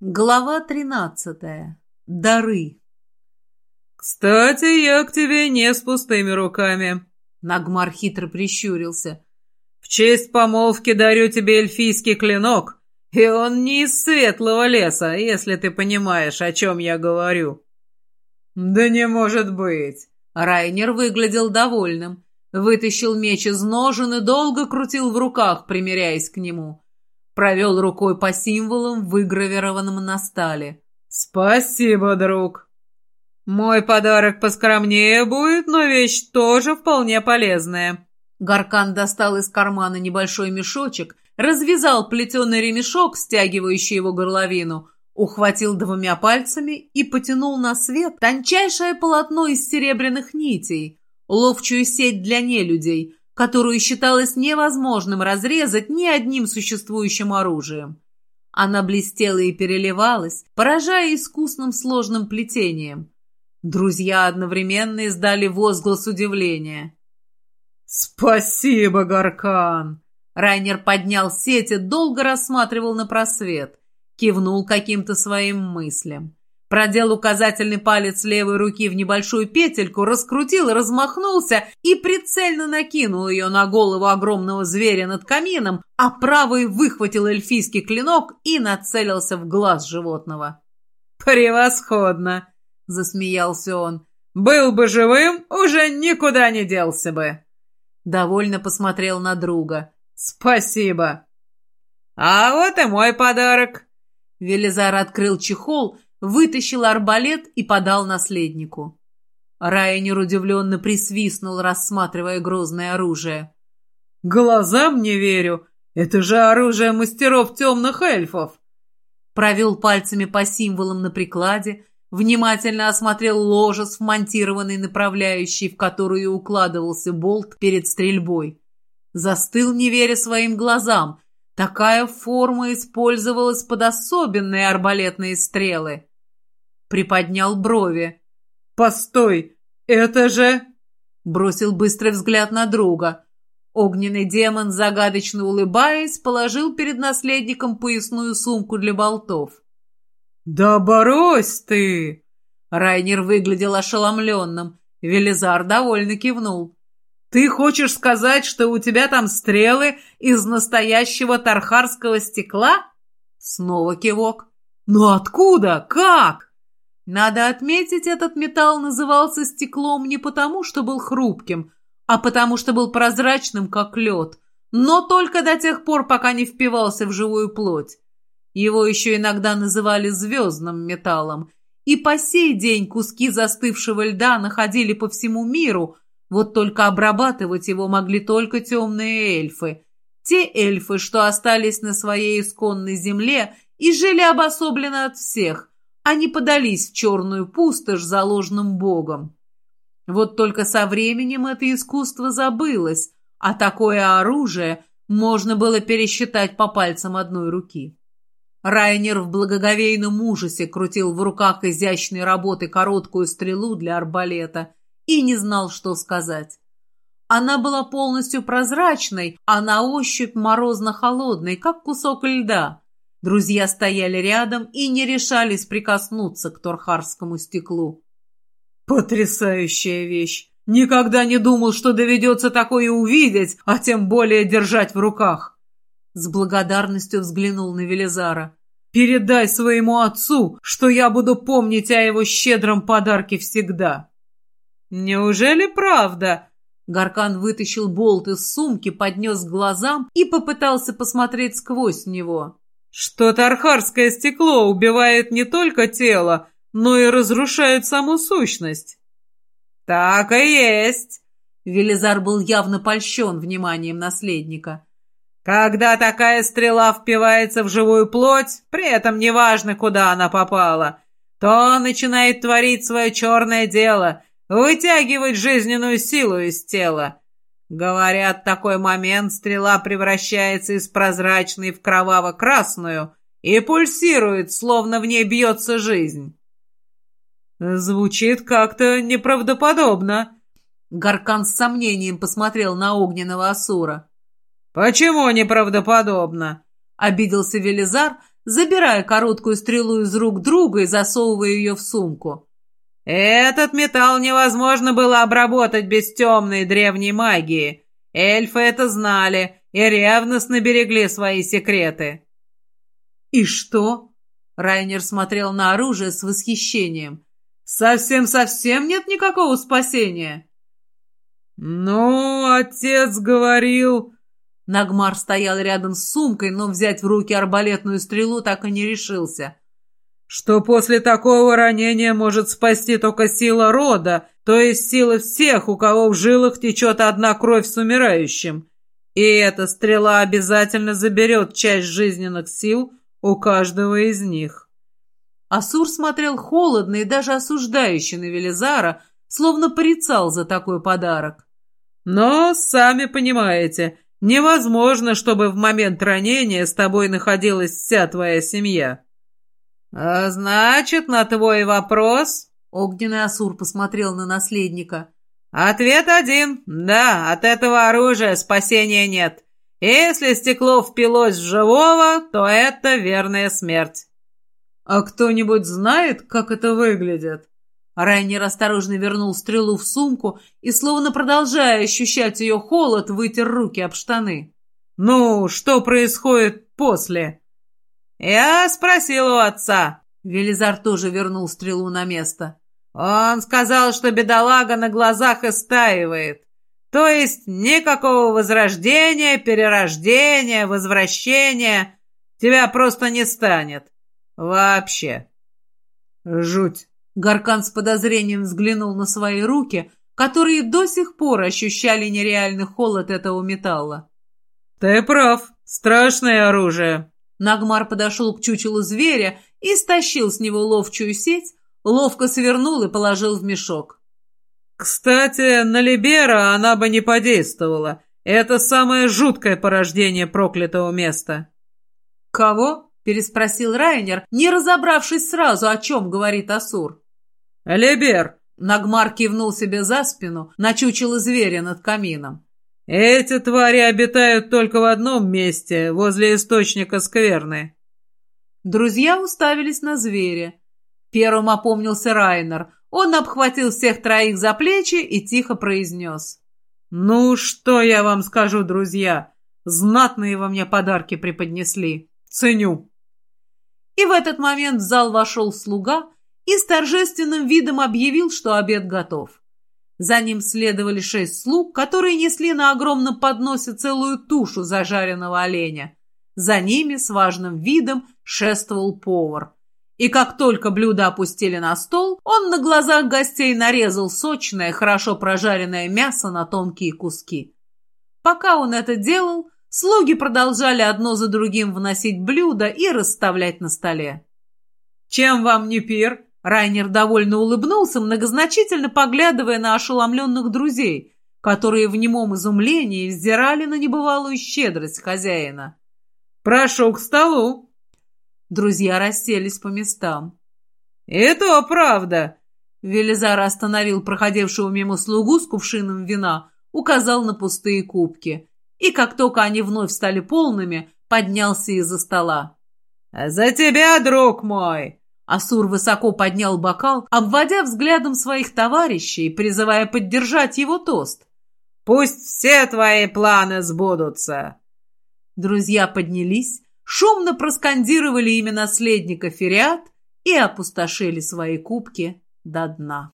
Глава тринадцатая. Дары. «Кстати, я к тебе не с пустыми руками», — Нагмар хитро прищурился. «В честь помолвки дарю тебе эльфийский клинок, и он не из светлого леса, если ты понимаешь, о чем я говорю». «Да не может быть!» Райнер выглядел довольным. Вытащил меч из ножен и долго крутил в руках, примеряясь к нему. Провел рукой по символам, выгравированным на стале. «Спасибо, друг. Мой подарок поскромнее будет, но вещь тоже вполне полезная». Гаркан достал из кармана небольшой мешочек, развязал плетеный ремешок, стягивающий его горловину, ухватил двумя пальцами и потянул на свет тончайшее полотно из серебряных нитей, ловчую сеть для нелюдей, которую считалось невозможным разрезать ни одним существующим оружием. Она блестела и переливалась, поражая искусным сложным плетением. Друзья одновременно издали возглас удивления. «Спасибо, Гаркан!» Райнер поднял сеть и долго рассматривал на просвет, кивнул каким-то своим мыслям. Продел указательный палец левой руки в небольшую петельку, раскрутил, размахнулся и прицельно накинул ее на голову огромного зверя над камином, а правый выхватил эльфийский клинок и нацелился в глаз животного. «Превосходно!» — засмеялся он. «Был бы живым, уже никуда не делся бы!» Довольно посмотрел на друга. «Спасибо!» «А вот и мой подарок!» Велизар открыл чехол, вытащил арбалет и подал наследнику. Райнер удивленно присвистнул, рассматривая грозное оружие. «Глазам не верю! Это же оружие мастеров темных эльфов!» Провел пальцами по символам на прикладе, внимательно осмотрел ложес, вмонтированный направляющий, в которую укладывался болт перед стрельбой. Застыл, не веря своим глазам. Такая форма использовалась под особенные арбалетные стрелы приподнял брови. «Постой, это же...» Бросил быстрый взгляд на друга. Огненный демон, загадочно улыбаясь, положил перед наследником поясную сумку для болтов. «Да брось ты!» Райнер выглядел ошеломленным. Велизар довольно кивнул. «Ты хочешь сказать, что у тебя там стрелы из настоящего тархарского стекла?» Снова кивок. «Но откуда? Как?» Надо отметить, этот металл назывался стеклом не потому, что был хрупким, а потому что был прозрачным, как лед, но только до тех пор, пока не впивался в живую плоть. Его еще иногда называли звездным металлом, и по сей день куски застывшего льда находили по всему миру, вот только обрабатывать его могли только темные эльфы. Те эльфы, что остались на своей исконной земле и жили обособленно от всех – они подались в черную пустошь за ложным богом. Вот только со временем это искусство забылось, а такое оружие можно было пересчитать по пальцам одной руки. Райнер в благоговейном ужасе крутил в руках изящной работы короткую стрелу для арбалета и не знал, что сказать. Она была полностью прозрачной, а на ощупь морозно-холодной, как кусок льда. Друзья стояли рядом и не решались прикоснуться к торхарскому стеклу. «Потрясающая вещь! Никогда не думал, что доведется такое увидеть, а тем более держать в руках!» С благодарностью взглянул на Велизара. «Передай своему отцу, что я буду помнить о его щедром подарке всегда!» «Неужели правда?» Гаркан вытащил болт из сумки, поднес к глазам и попытался посмотреть сквозь него что тархарское стекло убивает не только тело, но и разрушает саму сущность. Так и есть. Велизар был явно польщен вниманием наследника. Когда такая стрела впивается в живую плоть, при этом неважно, куда она попала, то начинает творить свое черное дело, вытягивать жизненную силу из тела. Говорят, такой момент стрела превращается из прозрачной в кроваво-красную и пульсирует, словно в ней бьется жизнь. Звучит как-то неправдоподобно. Гаркан с сомнением посмотрел на огненного Асура. «Почему неправдоподобно?» — обиделся Велизар, забирая короткую стрелу из рук друга и засовывая ее в сумку. «Этот металл невозможно было обработать без темной древней магии. Эльфы это знали и ревностно берегли свои секреты». «И что?» Райнер смотрел на оружие с восхищением. «Совсем-совсем нет никакого спасения?» «Ну, отец говорил...» Нагмар стоял рядом с сумкой, но взять в руки арбалетную стрелу так и не решился. «Что после такого ранения может спасти только сила рода, то есть сила всех, у кого в жилах течет одна кровь с умирающим. И эта стрела обязательно заберет часть жизненных сил у каждого из них». Асур смотрел холодно и даже осуждающе на Велизара, словно порицал за такой подарок. «Но, сами понимаете, невозможно, чтобы в момент ранения с тобой находилась вся твоя семья». «А значит, на твой вопрос...» Огненный Асур посмотрел на наследника. «Ответ один. Да, от этого оружия спасения нет. Если стекло впилось в живого, то это верная смерть». «А кто-нибудь знает, как это выглядит?» Райнер осторожно вернул стрелу в сумку и, словно продолжая ощущать ее холод, вытер руки об штаны. «Ну, что происходит после?» «Я спросил у отца». Велизар тоже вернул стрелу на место. «Он сказал, что бедолага на глазах истаивает. То есть никакого возрождения, перерождения, возвращения. Тебя просто не станет. Вообще». «Жуть!» Гаркан с подозрением взглянул на свои руки, которые до сих пор ощущали нереальный холод этого металла. «Ты прав. Страшное оружие». Нагмар подошел к чучелу зверя и стащил с него ловчую сеть, ловко свернул и положил в мешок. «Кстати, на Либера она бы не подействовала. Это самое жуткое порождение проклятого места». «Кого?» — переспросил Райнер, не разобравшись сразу, о чем говорит Асур. «Лебер!» — Нагмар кивнул себе за спину, начучил зверя над камином. «Эти твари обитают только в одном месте, возле источника скверны». Друзья уставились на зверя. Первым опомнился Райнер. Он обхватил всех троих за плечи и тихо произнес. «Ну, что я вам скажу, друзья? Знатные во мне подарки преподнесли. Ценю». И в этот момент в зал вошел слуга и с торжественным видом объявил, что обед готов. За ним следовали шесть слуг, которые несли на огромном подносе целую тушу зажаренного оленя. За ними с важным видом шествовал повар. И как только блюда опустили на стол, он на глазах гостей нарезал сочное, хорошо прожаренное мясо на тонкие куски. Пока он это делал, слуги продолжали одно за другим вносить блюда и расставлять на столе. «Чем вам не пир?» Райнер довольно улыбнулся, многозначительно поглядывая на ошеломленных друзей, которые в немом изумлении взирали на небывалую щедрость хозяина. «Прошу к столу!» Друзья расселись по местам. «Это правда!» Велизар остановил проходившего мимо слугу с кувшином вина, указал на пустые кубки. И как только они вновь стали полными, поднялся из-за стола. «За тебя, друг мой!» Асур высоко поднял бокал, обводя взглядом своих товарищей, призывая поддержать его тост. «Пусть все твои планы сбудутся!» Друзья поднялись, шумно проскандировали имя наследника Фериат и опустошили свои кубки до дна.